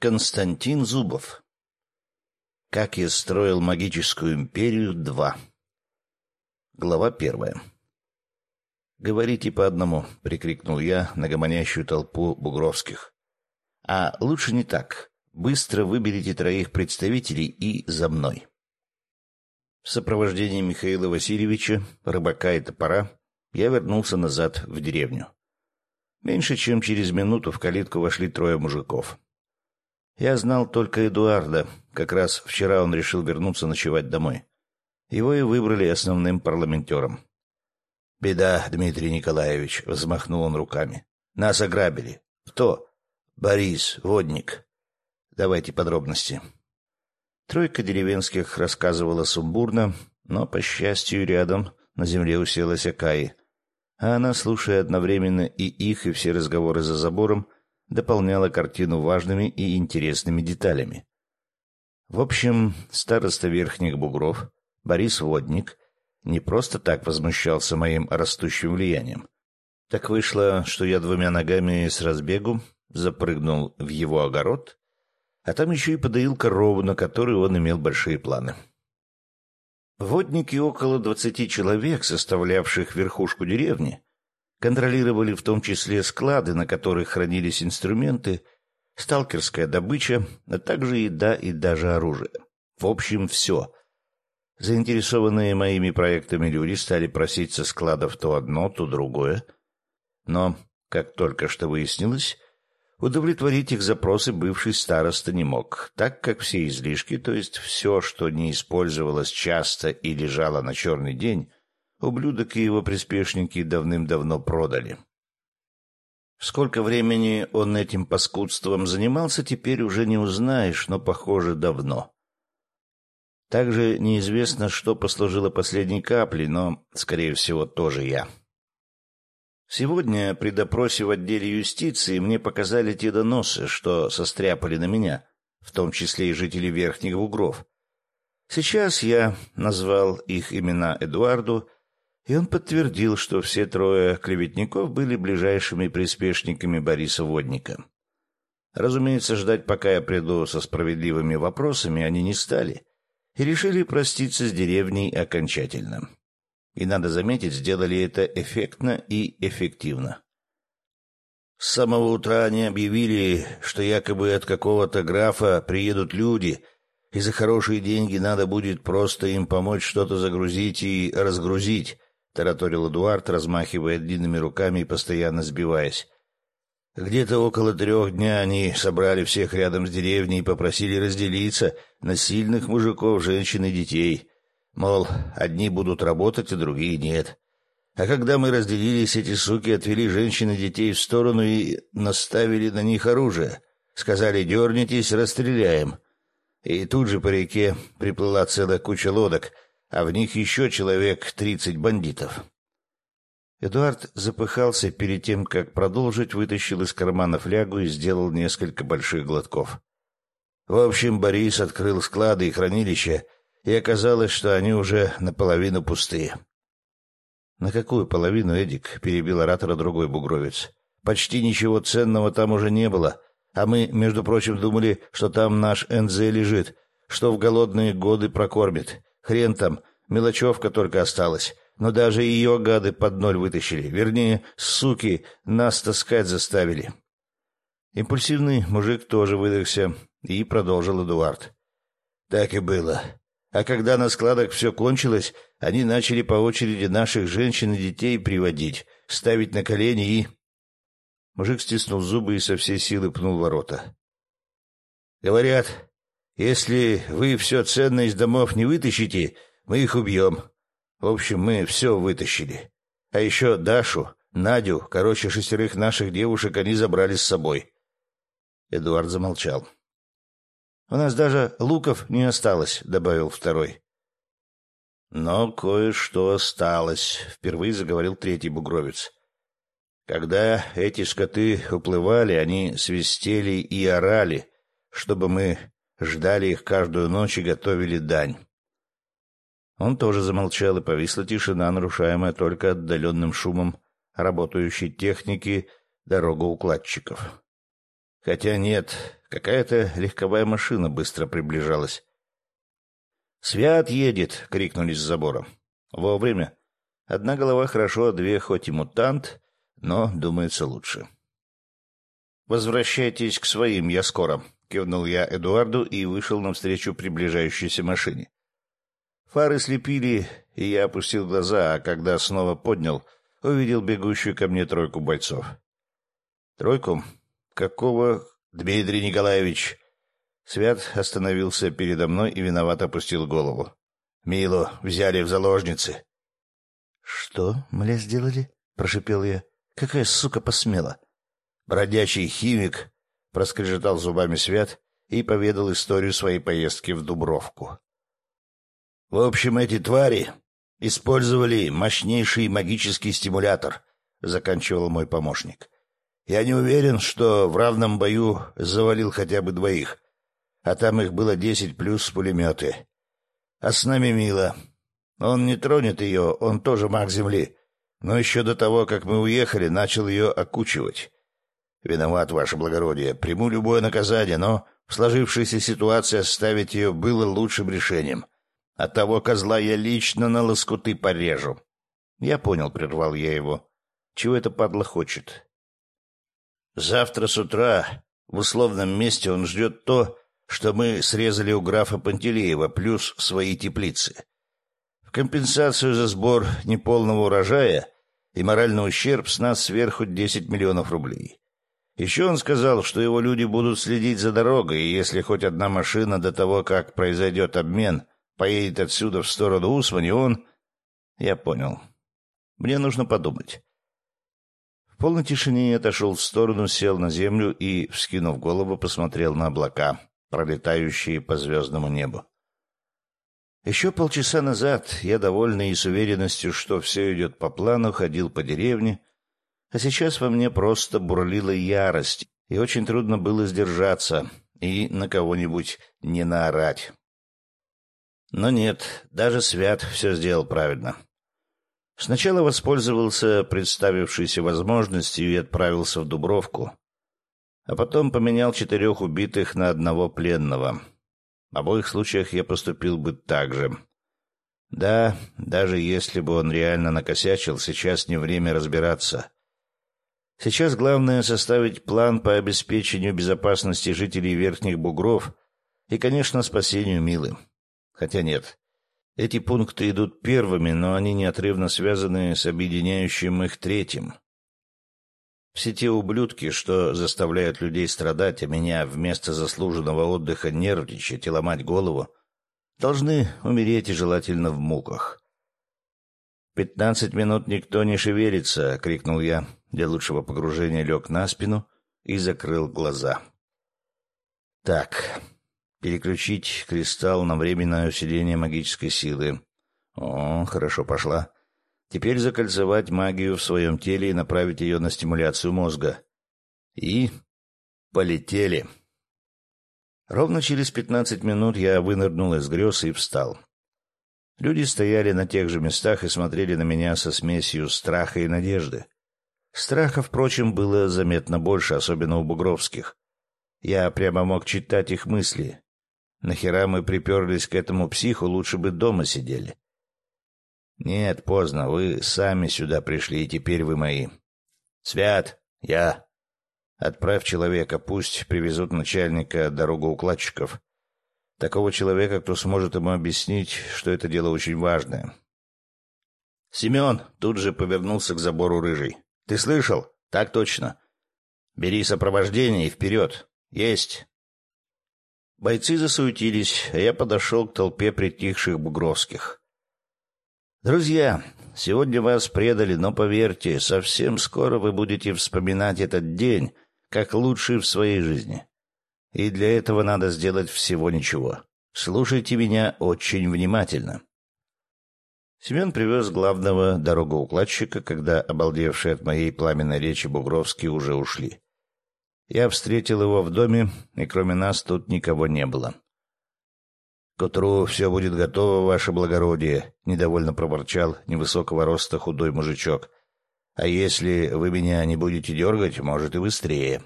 Константин Зубов. Как я строил магическую империю 2. Глава первая. «Говорите по одному», — прикрикнул я на гомонящую толпу бугровских. «А лучше не так. Быстро выберите троих представителей и за мной». В сопровождении Михаила Васильевича, рыбака и топора, я вернулся назад в деревню. Меньше чем через минуту в калитку вошли трое мужиков. Я знал только Эдуарда. Как раз вчера он решил вернуться ночевать домой. Его и выбрали основным парламентером. «Беда, Дмитрий Николаевич», — взмахнул он руками. «Нас ограбили. Кто?» «Борис, водник». «Давайте подробности». Тройка деревенских рассказывала сумбурно, но, по счастью, рядом на земле уселась Акаи. А она, слушая одновременно и их, и все разговоры за забором, дополняла картину важными и интересными деталями. В общем, староста Верхних Бугров, Борис Водник, не просто так возмущался моим растущим влиянием. Так вышло, что я двумя ногами с разбегу запрыгнул в его огород, а там еще и подоил корову, на которую он имел большие планы. Водники около двадцати человек, составлявших верхушку деревни, контролировали в том числе склады, на которых хранились инструменты, сталкерская добыча, а также еда и даже оружие. В общем, все. Заинтересованные моими проектами люди стали просить со складов то одно, то другое. Но, как только что выяснилось, удовлетворить их запросы бывший староста не мог, так как все излишки, то есть все, что не использовалось часто и лежало на черный день, ублюдок и его приспешники давным-давно продали. Сколько времени он этим паскудством занимался, теперь уже не узнаешь, но, похоже, давно. Также неизвестно, что послужило последней каплей, но, скорее всего, тоже я. Сегодня при допросе в отделе юстиции мне показали те доносы, что состряпали на меня, в том числе и жители Верхних Бугров. Сейчас я назвал их имена Эдуарду и он подтвердил, что все трое клеветников были ближайшими приспешниками Бориса Водника. Разумеется, ждать, пока я приду со справедливыми вопросами, они не стали, и решили проститься с деревней окончательно. И, надо заметить, сделали это эффектно и эффективно. С самого утра они объявили, что якобы от какого-то графа приедут люди, и за хорошие деньги надо будет просто им помочь что-то загрузить и разгрузить, тараторил Эдуард, размахивая длинными руками и постоянно сбиваясь. Где-то около трех дня они собрали всех рядом с деревней и попросили разделиться на сильных мужиков, женщин и детей. Мол, одни будут работать, а другие нет. А когда мы разделились, эти суки отвели женщин и детей в сторону и наставили на них оружие. Сказали, дернитесь, расстреляем. И тут же по реке приплыла целая куча лодок — а в них еще человек тридцать бандитов. Эдуард запыхался перед тем, как продолжить, вытащил из кармана флягу и сделал несколько больших глотков. В общем, Борис открыл склады и хранилища, и оказалось, что они уже наполовину пустые. «На какую половину, Эдик?» — перебил оратора другой бугровец. «Почти ничего ценного там уже не было, а мы, между прочим, думали, что там наш НЗ лежит, что в голодные годы прокормит. Хрен там, мелочевка только осталась. Но даже ее гады под ноль вытащили. Вернее, суки, нас таскать заставили. Импульсивный мужик тоже выдохся и продолжил Эдуард. Так и было. А когда на складах все кончилось, они начали по очереди наших женщин и детей приводить, ставить на колени и... Мужик стиснул зубы и со всей силы пнул ворота. Говорят, если вы все ценное из домов не вытащите, мы их убьем. В общем, мы все вытащили. А еще Дашу, Надю, короче, шестерых наших девушек они забрали с собой. Эдуард замолчал. «У нас даже луков не осталось», — добавил второй. «Но кое-что осталось», — впервые заговорил третий бугровец. «Когда эти скоты уплывали, они свистели и орали, чтобы мы ждали их каждую ночь и готовили дань. Он тоже замолчал, и повисла тишина, нарушаемая только отдаленным шумом работающей техники дорогоукладчиков. Хотя нет, Какая-то легковая машина быстро приближалась. «Свят едет!» — крикнули с забора. Вовремя. Одна голова хорошо, две хоть и мутант, но, думается, лучше. «Возвращайтесь к своим, я скоро», — кивнул я Эдуарду и вышел навстречу приближающейся машине. Фары слепили, и я опустил глаза, а когда снова поднял, увидел бегущую ко мне тройку бойцов. «Тройку? Какого...» «Дмитрий Николаевич!» Свят остановился передо мной и виновато опустил голову. «Милу взяли в заложницы». «Что, мля, сделали?» — прошипел я. «Какая сука посмела?» «Бродячий химик», — проскрежетал зубами Свят и поведал историю своей поездки в Дубровку. В общем, эти твари использовали мощнейший магический стимулятор, заканчивал мой помощник. Я не уверен, что в равном бою завалил хотя бы двоих, а там их было десять плюс пулеметы. А с нами Мила. Он не тронет ее, он тоже маг земли, но еще до того, как мы уехали, начал ее окучивать. Виноват, ваше благородие, приму любое наказание, но в сложившейся ситуации оставить ее было лучшим решением — а того козла я лично на лоскуты порежу. Я понял, прервал я его. Чего это падла хочет? Завтра с утра в условном месте он ждет то, что мы срезали у графа Пантелеева, плюс свои теплицы. В компенсацию за сбор неполного урожая и моральный ущерб с нас сверху 10 миллионов рублей. Еще он сказал, что его люди будут следить за дорогой, и если хоть одна машина до того, как произойдет обмен, поедет отсюда в сторону Усмани, он... Я понял. Мне нужно подумать. В полной тишине я отошел в сторону, сел на землю и, вскинув голову, посмотрел на облака, пролетающие по звездному небу. Еще полчаса назад я, довольный и с уверенностью, что все идет по плану, ходил по деревне, а сейчас во мне просто бурлила ярость, и очень трудно было сдержаться и на кого-нибудь не наорать. Но нет, даже Свят все сделал правильно. Сначала воспользовался представившейся возможностью и отправился в Дубровку, а потом поменял четырех убитых на одного пленного. В обоих случаях я поступил бы так же. Да, даже если бы он реально накосячил, сейчас не время разбираться. Сейчас главное составить план по обеспечению безопасности жителей Верхних Бугров и, конечно, спасению Милы. Хотя нет. Эти пункты идут первыми, но они неотрывно связаны с объединяющим их третьим. Все те ублюдки, что заставляют людей страдать, а меня вместо заслуженного отдыха нервничать и ломать голову, должны умереть и желательно в муках. «Пятнадцать минут никто не шевелится!» — крикнул я. Для лучшего погружения лег на спину и закрыл глаза. «Так, переключить кристалл на временное усиление магической силы. О, хорошо пошла. Теперь закольцевать магию в своем теле и направить ее на стимуляцию мозга. И полетели. Ровно через пятнадцать минут я вынырнул из грез и встал. Люди стояли на тех же местах и смотрели на меня со смесью страха и надежды. Страха, впрочем, было заметно больше, особенно у бугровских. Я прямо мог читать их мысли. Нахера мы приперлись к этому психу, лучше бы дома сидели. Нет, поздно, вы сами сюда пришли, и теперь вы мои. Свят, я. Отправь человека, пусть привезут начальника дорогоукладчиков. Такого человека, кто сможет ему объяснить, что это дело очень важное. Семен тут же повернулся к забору рыжий. Ты слышал? Так точно. Бери сопровождение и вперед. Есть. Бойцы засуетились, а я подошел к толпе притихших бугровских. «Друзья, сегодня вас предали, но поверьте, совсем скоро вы будете вспоминать этот день как лучший в своей жизни. И для этого надо сделать всего ничего. Слушайте меня очень внимательно». Семен привез главного дорогоукладчика, когда обалдевшие от моей пламенной речи бугровские уже ушли. Я встретил его в доме, и кроме нас тут никого не было. «К утру все будет готово, ваше благородие», — недовольно проворчал невысокого роста худой мужичок. «А если вы меня не будете дергать, может и быстрее».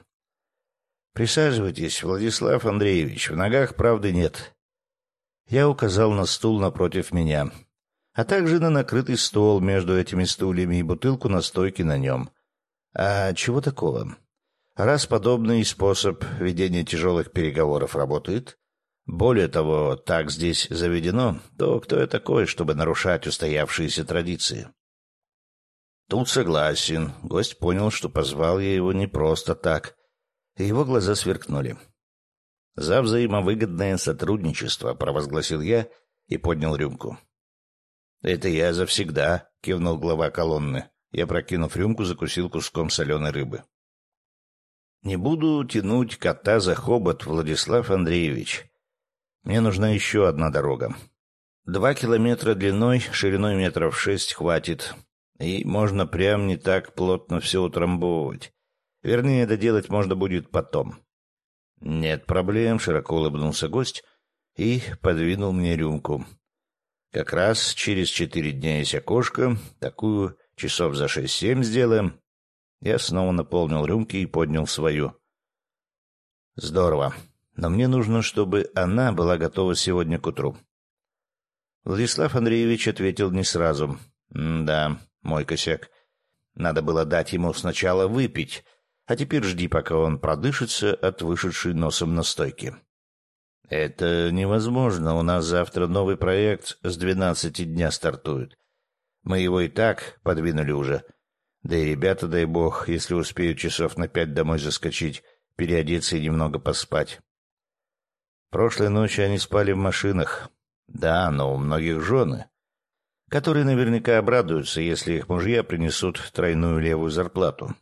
Присаживайтесь, Владислав Андреевич, в ногах правды нет. Я указал на стул напротив меня, а также на накрытый стол между этими стульями и бутылку настойки на нем. А чего такого? Раз подобный способ ведения тяжелых переговоров работает, более того, так здесь заведено, то кто я такой, чтобы нарушать устоявшиеся традиции? Тут согласен. Гость понял, что позвал я его не просто так. И его глаза сверкнули. «За взаимовыгодное сотрудничество», — провозгласил я и поднял рюмку. «Это я завсегда», — кивнул глава колонны. Я, прокинув рюмку, закусил куском соленой рыбы. «Не буду тянуть кота за хобот, Владислав Андреевич. Мне нужна еще одна дорога. Два километра длиной, шириной метров шесть хватит, и можно прям не так плотно все утрамбовывать. Вернее, доделать можно будет потом. «Нет проблем», — широко улыбнулся гость и подвинул мне рюмку. «Как раз через четыре дня есть окошко, такую часов за шесть-семь сделаем». Я снова наполнил рюмки и поднял свою. «Здорово но мне нужно, чтобы она была готова сегодня к утру. Владислав Андреевич ответил не сразу. «Да, мой косяк. Надо было дать ему сначала выпить, а теперь жди, пока он продышится от вышедшей носом настойки». «Это невозможно. У нас завтра новый проект с двенадцати дня стартует. Мы его и так подвинули уже. Да и ребята, дай бог, если успеют часов на пять домой заскочить, переодеться и немного поспать. Прошлой ночью они спали в машинах. Да, но у многих жены, которые наверняка обрадуются, если их мужья принесут тройную левую зарплату.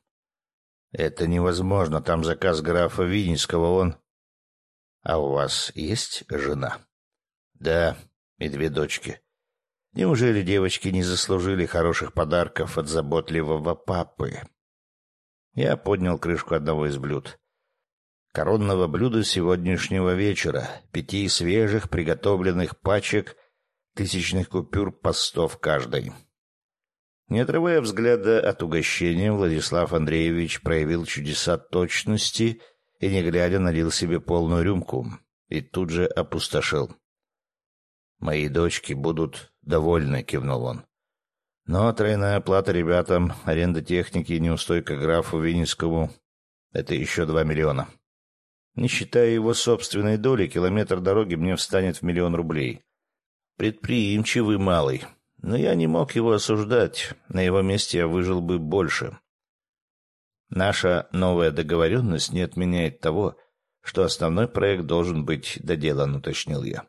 Это невозможно, там заказ графа Винницкого, он... А у вас есть жена? Да, и две дочки. Неужели девочки не заслужили хороших подарков от заботливого папы? Я поднял крышку одного из блюд коронного блюда сегодняшнего вечера, пяти свежих приготовленных пачек тысячных купюр по сто в каждой. Не отрывая взгляда от угощения, Владислав Андреевич проявил чудеса точности и, не глядя, налил себе полную рюмку и тут же опустошил. «Мои дочки будут довольны», — кивнул он. «Но тройная оплата ребятам, аренда техники и неустойка графу Винницкому — это еще два миллиона». Не считая его собственной доли, километр дороги мне встанет в миллион рублей. Предприимчивый малый. Но я не мог его осуждать. На его месте я выжил бы больше. Наша новая договоренность не отменяет того, что основной проект должен быть доделан, уточнил я.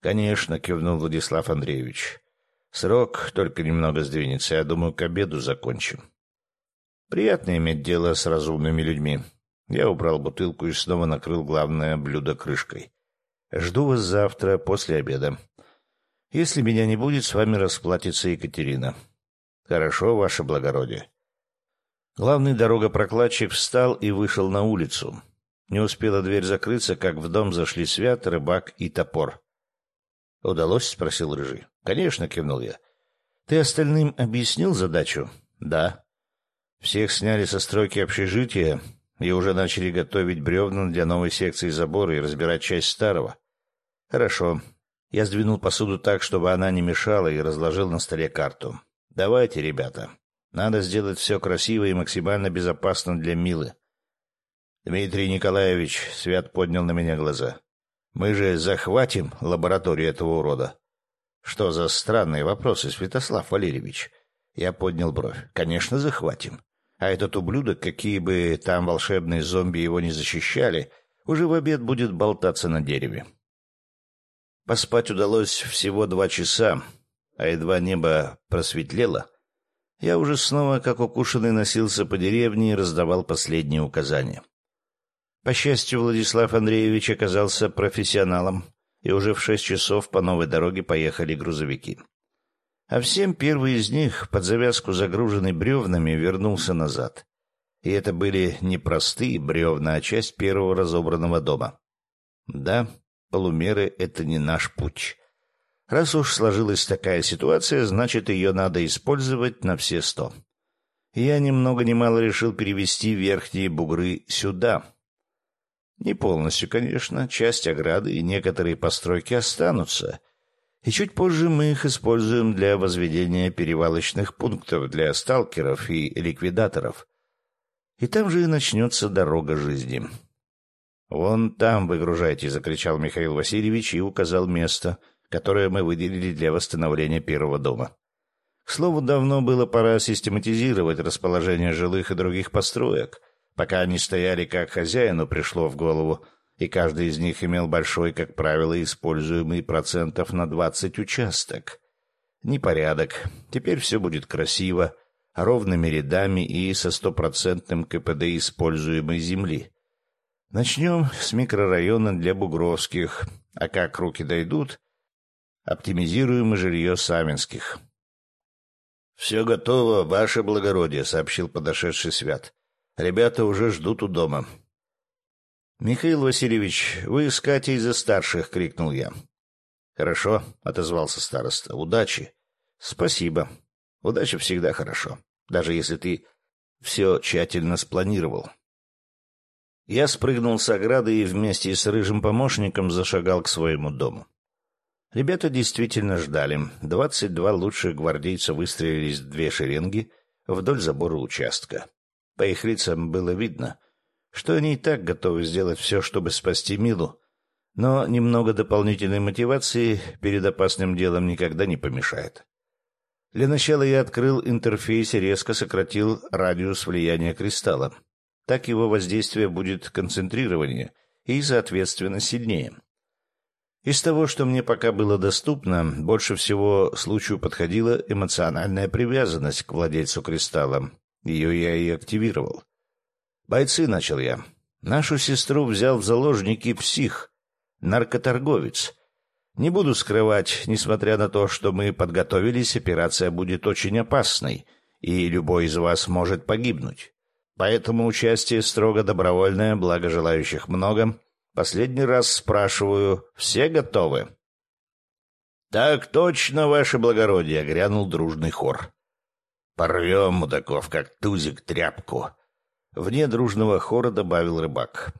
Конечно, кивнул Владислав Андреевич. Срок только немного сдвинется, я думаю, к обеду закончим. Приятно иметь дело с разумными людьми. Я убрал бутылку и снова накрыл главное блюдо крышкой. Жду вас завтра после обеда. Если меня не будет, с вами расплатится Екатерина. Хорошо, ваше благородие. Главный дорогопрокладчик встал и вышел на улицу. Не успела дверь закрыться, как в дом зашли Свят, Рыбак и Топор. «Удалось?» — спросил Рыжий. «Конечно», — кивнул я. «Ты остальным объяснил задачу?» «Да». «Всех сняли со стройки общежития, и уже начали готовить бревна для новой секции забора и разбирать часть старого. Хорошо. Я сдвинул посуду так, чтобы она не мешала, и разложил на столе карту. Давайте, ребята. Надо сделать все красиво и максимально безопасно для Милы. Дмитрий Николаевич, Свят поднял на меня глаза. Мы же захватим лабораторию этого урода. Что за странные вопросы, Святослав Валерьевич? Я поднял бровь. Конечно, захватим. А этот ублюдок, какие бы там волшебные зомби его не защищали, уже в обед будет болтаться на дереве. Поспать удалось всего два часа, а едва небо просветлело, я уже снова, как укушенный, носился по деревне и раздавал последние указания. По счастью, Владислав Андреевич оказался профессионалом, и уже в шесть часов по новой дороге поехали грузовики а всем первый из них, под завязку загруженный бревнами, вернулся назад. И это были не простые бревна, а часть первого разобранного дома. Да, полумеры — это не наш путь. Раз уж сложилась такая ситуация, значит, ее надо использовать на все сто. Я ни много ни мало решил перевести верхние бугры сюда. Не полностью, конечно, часть ограды и некоторые постройки останутся. И чуть позже мы их используем для возведения перевалочных пунктов для сталкеров и ликвидаторов. И там же и начнется дорога жизни. «Вон там выгружайте», — закричал Михаил Васильевич и указал место, которое мы выделили для восстановления первого дома. К слову, давно было пора систематизировать расположение жилых и других построек — Пока они стояли, как хозяину пришло в голову, и каждый из них имел большой, как правило, используемый процентов на двадцать участок. Непорядок. Теперь все будет красиво, ровными рядами и со стопроцентным КПД используемой земли. Начнем с микрорайона для бугровских, а как руки дойдут, оптимизируем жилье Савинских. «Все готово, ваше благородие», — сообщил подошедший Свят. Ребята уже ждут у дома. «Михаил Васильевич, вы с Катей за старших!» — крикнул я. «Хорошо», — отозвался староста. «Удачи». «Спасибо. Удача всегда хорошо, даже если ты все тщательно спланировал». Я спрыгнул с ограды и вместе с рыжим помощником зашагал к своему дому. Ребята действительно ждали. Двадцать два лучших гвардейца выстроились в две шеренги вдоль забора участка. По их лицам было видно, что они и так готовы сделать все, чтобы спасти Милу, но немного дополнительной мотивации перед опасным делом никогда не помешает. Для начала я открыл интерфейс и резко сократил радиус влияния кристалла. Так его воздействие будет концентрированнее и, соответственно, сильнее. Из того, что мне пока было доступно, больше всего случаю подходила эмоциональная привязанность к владельцу кристалла, ее я и активировал. «Бойцы», — начал я. «Нашу сестру взял в заложники псих, наркоторговец. Не буду скрывать, несмотря на то, что мы подготовились, операция будет очень опасной, и любой из вас может погибнуть. Поэтому участие строго добровольное, благо желающих много. Последний раз спрашиваю, все готовы?» «Так точно, ваше благородие!» — грянул дружный хор. Порвем, мудаков, как тузик, тряпку. Вне дружного хора добавил рыбак.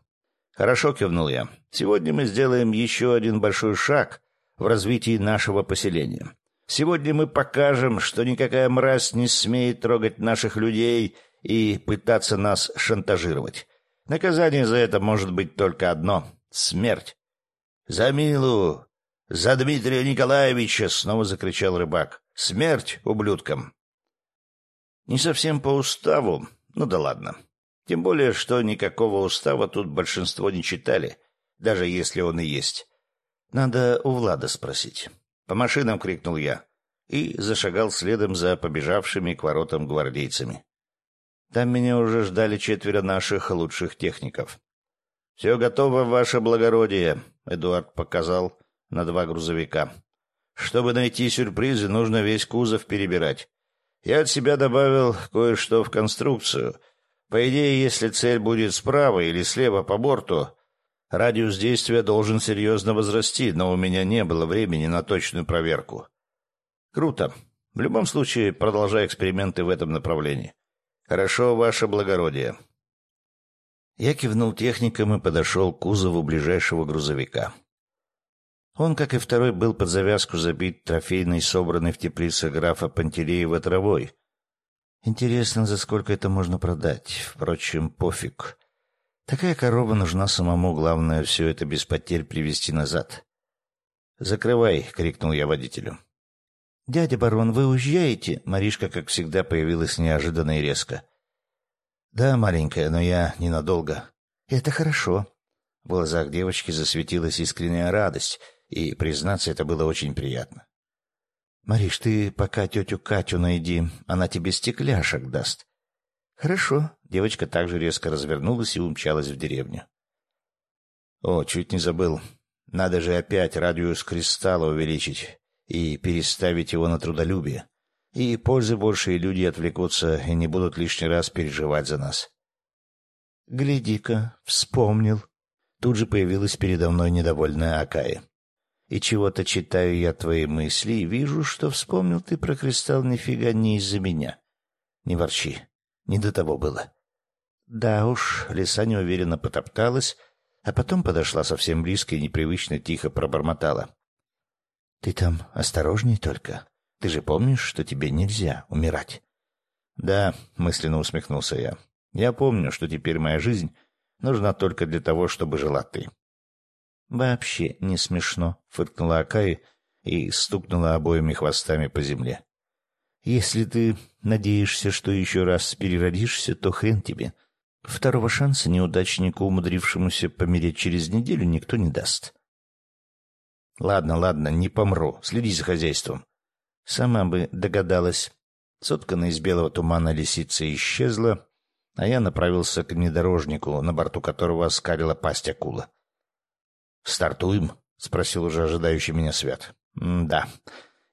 Хорошо, кивнул я. Сегодня мы сделаем еще один большой шаг в развитии нашего поселения. Сегодня мы покажем, что никакая мразь не смеет трогать наших людей и пытаться нас шантажировать. Наказание за это может быть только одно — смерть. — За Милу! За Дмитрия Николаевича! — снова закричал рыбак. — Смерть ублюдкам! Не совсем по уставу, ну да ладно. Тем более, что никакого устава тут большинство не читали, даже если он и есть. Надо у Влада спросить. По машинам крикнул я и зашагал следом за побежавшими к воротам гвардейцами. Там меня уже ждали четверо наших лучших техников. «Все готово, ваше благородие», — Эдуард показал на два грузовика. «Чтобы найти сюрпризы, нужно весь кузов перебирать. Я от себя добавил кое-что в конструкцию. По идее, если цель будет справа или слева по борту, радиус действия должен серьезно возрасти, но у меня не было времени на точную проверку. Круто. В любом случае, продолжай эксперименты в этом направлении. Хорошо, ваше благородие. Я кивнул техникам и подошел к кузову ближайшего грузовика. Он, как и второй, был под завязку забит трофейной, собранной в теплице графа Пантелеева травой. Интересно, за сколько это можно продать. Впрочем, пофиг. Такая корова нужна самому, главное, все это без потерь привести назад. «Закрывай!» — крикнул я водителю. «Дядя барон, вы уезжаете?» Маришка, как всегда, появилась неожиданно и резко. «Да, маленькая, но я ненадолго». «Это хорошо». В глазах девочки засветилась искренняя радость — и, признаться, это было очень приятно. «Мариш, ты пока тетю Катю найди, она тебе стекляшек даст». «Хорошо». Девочка также резко развернулась и умчалась в деревню. «О, чуть не забыл. Надо же опять радиус кристалла увеличить и переставить его на трудолюбие. И пользы больше, и люди отвлекутся и не будут лишний раз переживать за нас». «Гляди-ка, вспомнил». Тут же появилась передо мной недовольная Акая и чего-то читаю я твои мысли и вижу, что вспомнил ты про кристалл нифига не из-за меня. Не ворчи, не до того было. Да уж, лиса неуверенно потопталась, а потом подошла совсем близко и непривычно тихо пробормотала. «Ты там осторожней только. Ты же помнишь, что тебе нельзя умирать?» «Да», — мысленно усмехнулся я. «Я помню, что теперь моя жизнь нужна только для того, чтобы жила ты». «Вообще не смешно», — фыркнула Акаи и стукнула обоими хвостами по земле. «Если ты надеешься, что еще раз переродишься, то хрен тебе. Второго шанса неудачнику, умудрившемуся помереть через неделю, никто не даст». «Ладно, ладно, не помру. Следи за хозяйством». Сама бы догадалась. Сотканная из белого тумана лисица исчезла, а я направился к внедорожнику, на борту которого оскалила пасть акула. «Стартуем?» — спросил уже ожидающий меня Свят. «Да».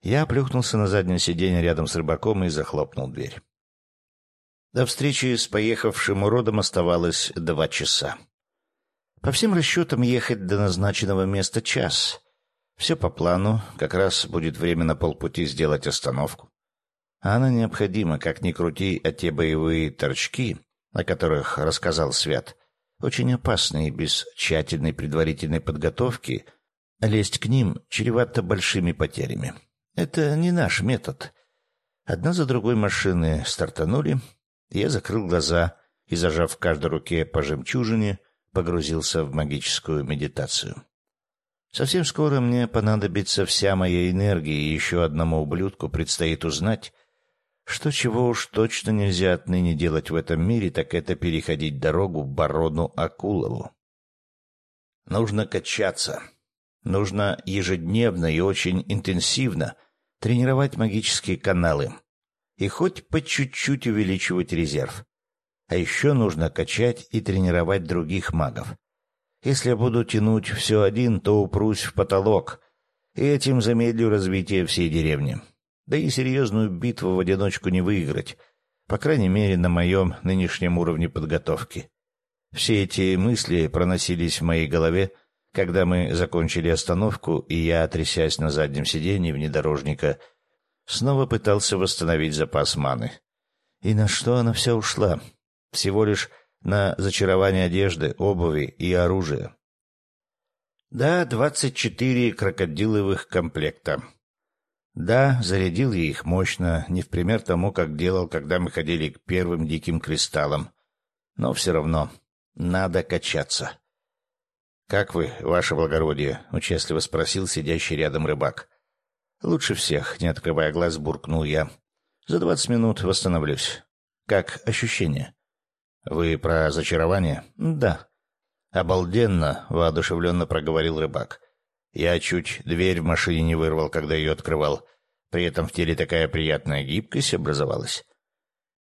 Я плюхнулся на заднее сиденье рядом с рыбаком и захлопнул дверь. До встречи с поехавшим уродом оставалось два часа. По всем расчетам ехать до назначенного места час. Все по плану, как раз будет время на полпути сделать остановку. Она необходима, как ни крути, а те боевые торчки, о которых рассказал Свят, очень опасны и без тщательной предварительной подготовки лезть к ним чревато большими потерями. Это не наш метод. Одна за другой машины стартанули, я закрыл глаза и, зажав в каждой руке по жемчужине, погрузился в магическую медитацию. Совсем скоро мне понадобится вся моя энергия, и еще одному ублюдку предстоит узнать, что чего уж точно нельзя отныне делать в этом мире, так это переходить дорогу барону Акулову. Нужно качаться. Нужно ежедневно и очень интенсивно тренировать магические каналы и хоть по чуть-чуть увеличивать резерв. А еще нужно качать и тренировать других магов. Если я буду тянуть все один, то упрусь в потолок, и этим замедлю развитие всей деревни. Да и серьезную битву в одиночку не выиграть, по крайней мере, на моем нынешнем уровне подготовки. Все эти мысли проносились в моей голове, когда мы закончили остановку, и я, трясясь на заднем сиденье внедорожника, снова пытался восстановить запас маны. И на что она вся ушла? Всего лишь на зачарование одежды, обуви и оружия. Да, двадцать четыре крокодиловых комплекта. Да, зарядил я их мощно, не в пример тому, как делал, когда мы ходили к первым диким кристаллам. Но все равно надо качаться. «Как вы, ваше благородие?» — участливо спросил сидящий рядом рыбак. «Лучше всех», — не открывая глаз, буркнул я. «За двадцать минут восстановлюсь. Как ощущение?» «Вы про зачарование?» «Да». «Обалденно!» — воодушевленно проговорил рыбак. «Я чуть дверь в машине не вырвал, когда ее открывал. При этом в теле такая приятная гибкость образовалась».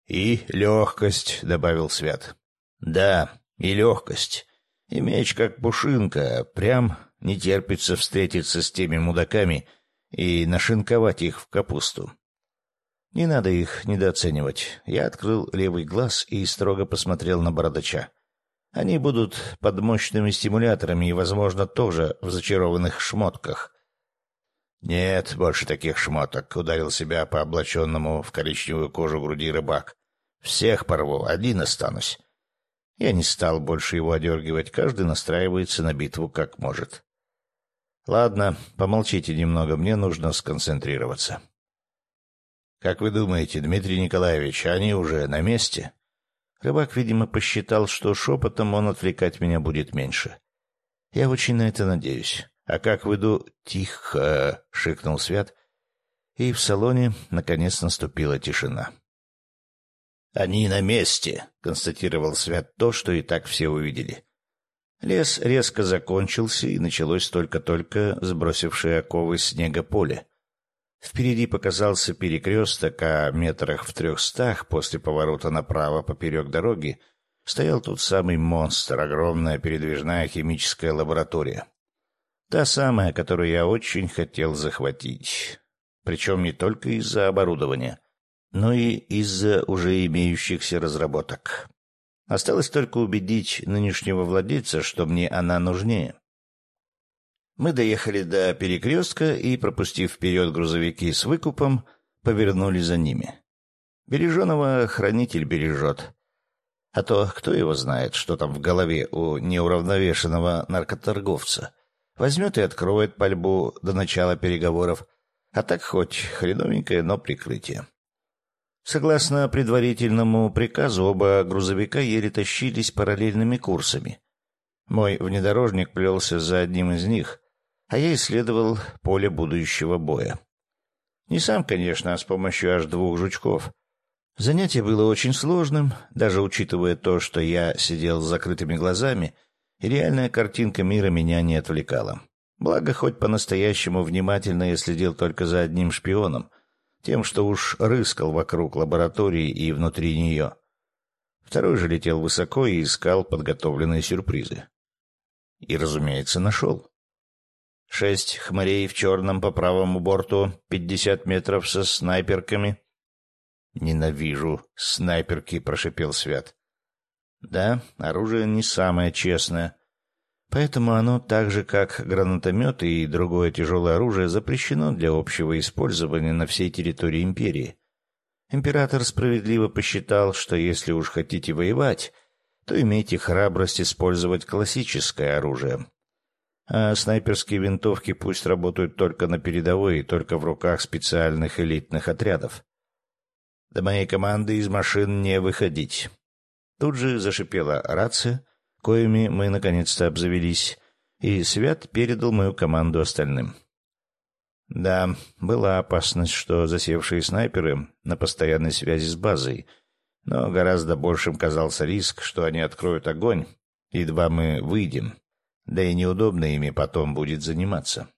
«И легкость», — добавил Свят. «Да, и легкость. И меч как пушинка. Прям не терпится встретиться с теми мудаками и нашинковать их в капусту. Не надо их недооценивать. Я открыл левый глаз и строго посмотрел на бородача. Они будут под мощными стимуляторами и, возможно, тоже в зачарованных шмотках. «Нет больше таких шмоток», — ударил себя по облаченному в коричневую кожу груди рыбак. «Всех порву, один останусь». Я не стал больше его одергивать, каждый настраивается на битву как может. «Ладно, помолчите немного, мне нужно сконцентрироваться». «Как вы думаете, Дмитрий Николаевич, они уже на месте?» Рыбак, видимо, посчитал, что шепотом он отвлекать меня будет меньше. «Я очень на это надеюсь. А как вы ду...» «Тихо!» — шикнул Свят, и в салоне, наконец, наступила тишина. «Они на месте!» — констатировал Свят то, что и так все увидели. Лес резко закончился, и началось только-только сбросившее оковы снега поле. Впереди показался перекресток, а метрах в трехстах после поворота направо поперек дороги стоял тот самый монстр, огромная передвижная химическая лаборатория. Та самая, которую я очень хотел захватить. Причем не только из-за оборудования, но и из-за уже имеющихся разработок. Осталось только убедить нынешнего владельца, что мне она нужнее. Мы доехали до перекрестка и, пропустив вперед грузовики с выкупом, повернули за ними. Береженого хранитель бережет. А то кто его знает, что там в голове у неуравновешенного наркоторговца. Возьмет и откроет пальбу до начала переговоров, а так хоть хреновенькое, но прикрытие. Согласно предварительному приказу, оба грузовика еле тащились параллельными курсами. Мой внедорожник плелся за одним из них, а я исследовал поле будущего боя. Не сам, конечно, а с помощью аж двух жучков. Занятие было очень сложным, даже учитывая то, что я сидел с закрытыми глазами, и реальная картинка мира меня не отвлекала. Благо, хоть по-настоящему внимательно я следил только за одним шпионом, тем, что уж рыскал вокруг лаборатории и внутри нее. Второй же летел высоко и искал подготовленные сюрпризы. И, разумеется, нашел. Шесть хмырей в черном по правому борту, пятьдесят метров со снайперками. «Ненавижу снайперки», — прошипел Свят. «Да, оружие не самое честное. Поэтому оно, так же как гранатометы и другое тяжелое оружие, запрещено для общего использования на всей территории империи. Император справедливо посчитал, что если уж хотите воевать, то имейте храбрость использовать классическое оружие, а снайперские винтовки пусть работают только на передовой и только в руках специальных элитных отрядов. До моей команды из машин не выходить. Тут же зашипела рация, коими мы наконец-то обзавелись, и Свят передал мою команду остальным. Да, была опасность, что засевшие снайперы на постоянной связи с базой, но гораздо большим казался риск, что они откроют огонь, едва мы выйдем да и неудобно ими потом будет заниматься.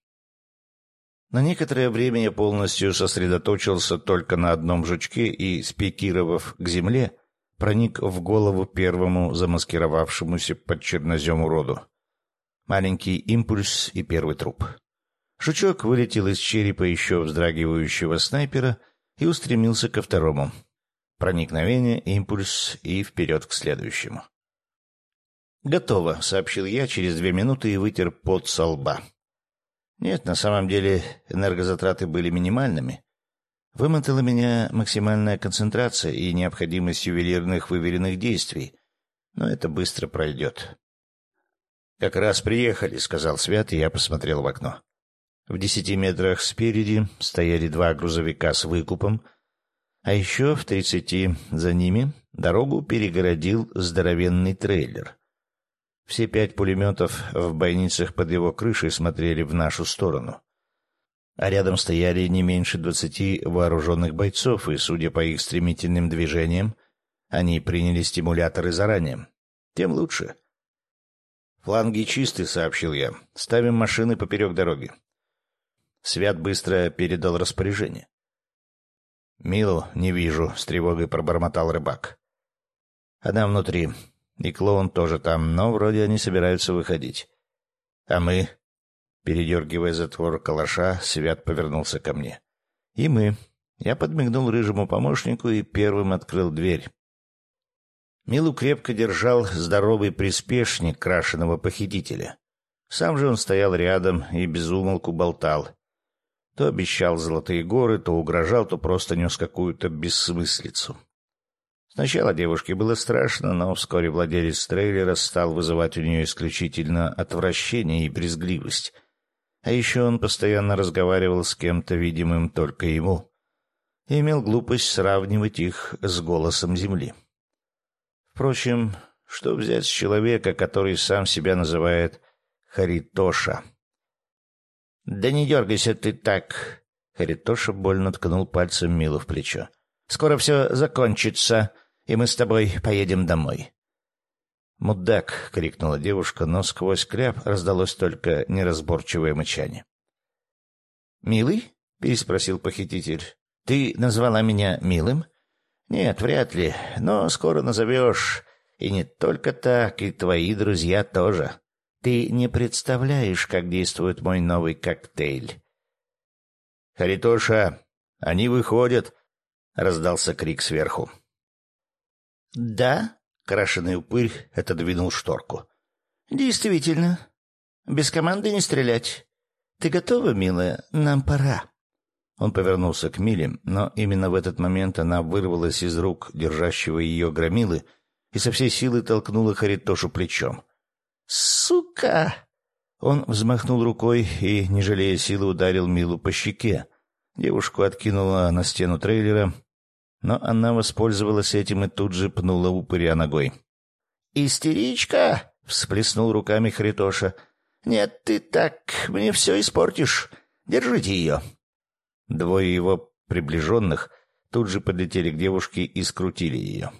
На некоторое время я полностью сосредоточился только на одном жучке и, спикировав к земле, проник в голову первому замаскировавшемуся под чернозем уроду. Маленький импульс и первый труп. Жучок вылетел из черепа еще вздрагивающего снайпера и устремился ко второму. Проникновение, импульс и вперед к следующему. «Готово», — сообщил я через две минуты и вытер пот со лба. Нет, на самом деле энергозатраты были минимальными. Вымотала меня максимальная концентрация и необходимость ювелирных выверенных действий, но это быстро пройдет. «Как раз приехали», — сказал Свят, и я посмотрел в окно. В десяти метрах спереди стояли два грузовика с выкупом, а еще в тридцати за ними дорогу перегородил здоровенный трейлер. Все пять пулеметов в бойницах под его крышей смотрели в нашу сторону. А рядом стояли не меньше двадцати вооруженных бойцов, и, судя по их стремительным движениям, они приняли стимуляторы заранее. Тем лучше. «Фланги чисты», — сообщил я. «Ставим машины поперек дороги». Свят быстро передал распоряжение. «Милу не вижу», — с тревогой пробормотал рыбак. «Она внутри. И клоун тоже там, но вроде они собираются выходить. А мы... Передергивая затвор калаша, Свят повернулся ко мне. И мы. Я подмигнул рыжему помощнику и первым открыл дверь. Милу крепко держал здоровый приспешник крашеного похитителя. Сам же он стоял рядом и безумолку болтал. То обещал золотые горы, то угрожал, то просто нес какую-то бессмыслицу. Сначала девушке было страшно, но вскоре владелец трейлера стал вызывать у нее исключительно отвращение и брезгливость. А еще он постоянно разговаривал с кем-то видимым только ему и имел глупость сравнивать их с голосом земли. Впрочем, что взять с человека, который сам себя называет Харитоша? «Да не дергайся ты так!» Харитоша больно ткнул пальцем Милу в плечо. Скоро все закончится, и мы с тобой поедем домой. «Мудак!» — крикнула девушка, но сквозь кляп раздалось только неразборчивое мычание. «Милый?» — переспросил похититель. «Ты назвала меня милым?» «Нет, вряд ли, но скоро назовешь. И не только так, и твои друзья тоже. Ты не представляешь, как действует мой новый коктейль». «Харитоша, они выходят!» — раздался крик сверху. «Да?» — крашеный упырь отодвинул шторку. «Действительно. Без команды не стрелять. Ты готова, милая? Нам пора». Он повернулся к Миле, но именно в этот момент она вырвалась из рук держащего ее громилы и со всей силы толкнула Харитошу плечом. «Сука!» Он взмахнул рукой и, не жалея силы, ударил Милу по щеке. Девушку откинула на стену трейлера, но она воспользовалась этим и тут же пнула упыря ногой. «Истеричка!» — всплеснул руками Харитоша. «Нет, ты так мне все испортишь. Держите ее!» Двое его приближенных тут же подлетели к девушке и скрутили ее.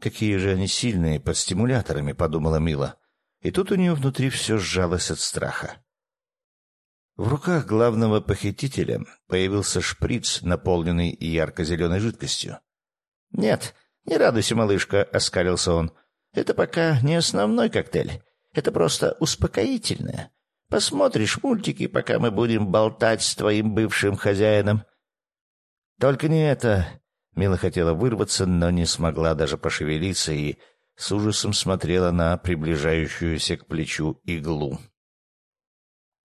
«Какие же они сильные под стимуляторами», — подумала Мила. И тут у нее внутри все сжалось от страха. В руках главного похитителя появился шприц, наполненный ярко-зеленой жидкостью. «Нет, не радуйся, малышка», — оскалился он. «Это пока не основной коктейль. Это просто успокоительное. Посмотришь мультики, пока мы будем болтать с твоим бывшим хозяином». «Только не это». Мила хотела вырваться, но не смогла даже пошевелиться и с ужасом смотрела на приближающуюся к плечу иглу.